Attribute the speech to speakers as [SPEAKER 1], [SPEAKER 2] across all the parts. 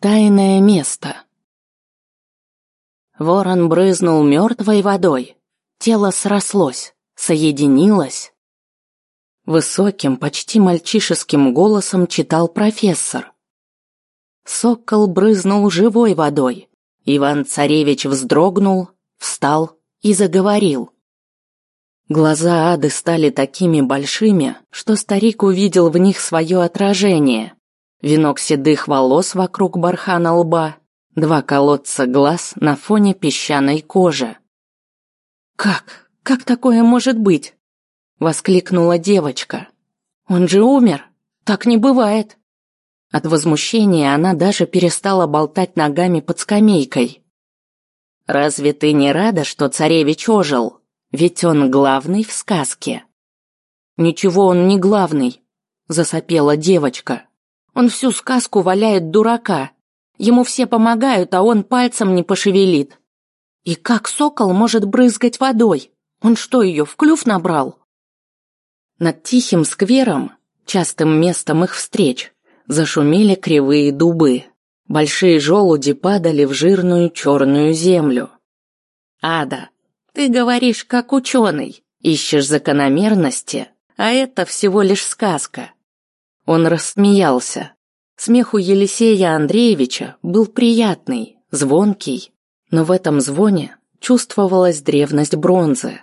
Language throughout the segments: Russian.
[SPEAKER 1] Тайное место. Ворон брызнул мертвой водой. Тело срослось, соединилось. Высоким, почти мальчишеским голосом читал профессор. Сокол брызнул живой водой. Иван-царевич вздрогнул, встал и заговорил. Глаза ады стали такими большими, что старик увидел в них свое отражение венок седых волос вокруг бархана лба, два колодца глаз на фоне песчаной кожи. «Как? Как такое может быть?» – воскликнула девочка. «Он же умер! Так не бывает!» От возмущения она даже перестала болтать ногами под скамейкой. «Разве ты не рада, что царевич ожил? Ведь он главный в сказке». «Ничего он не главный», – засопела девочка. Он всю сказку валяет дурака. Ему все помогают, а он пальцем не пошевелит. И как сокол может брызгать водой? Он что, ее в клюв набрал? Над тихим сквером, частым местом их встреч, зашумели кривые дубы. Большие желуди падали в жирную черную землю. Ада, ты говоришь как ученый, ищешь закономерности, а это всего лишь сказка. Он рассмеялся. Смех у Елисея Андреевича был приятный, звонкий, но в этом звоне чувствовалась древность бронзы.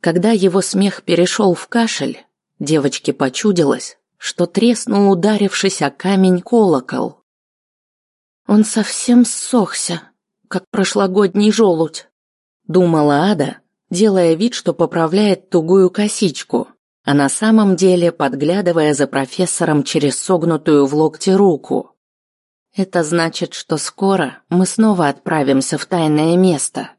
[SPEAKER 1] Когда его смех перешел в кашель, девочке почудилось, что треснул ударившись о камень колокол. Он совсем ссохся, как прошлогодний желудь, думала Ада, делая вид, что поправляет тугую косичку а на самом деле подглядывая за профессором через согнутую в локте руку. Это значит, что скоро мы снова отправимся в тайное место.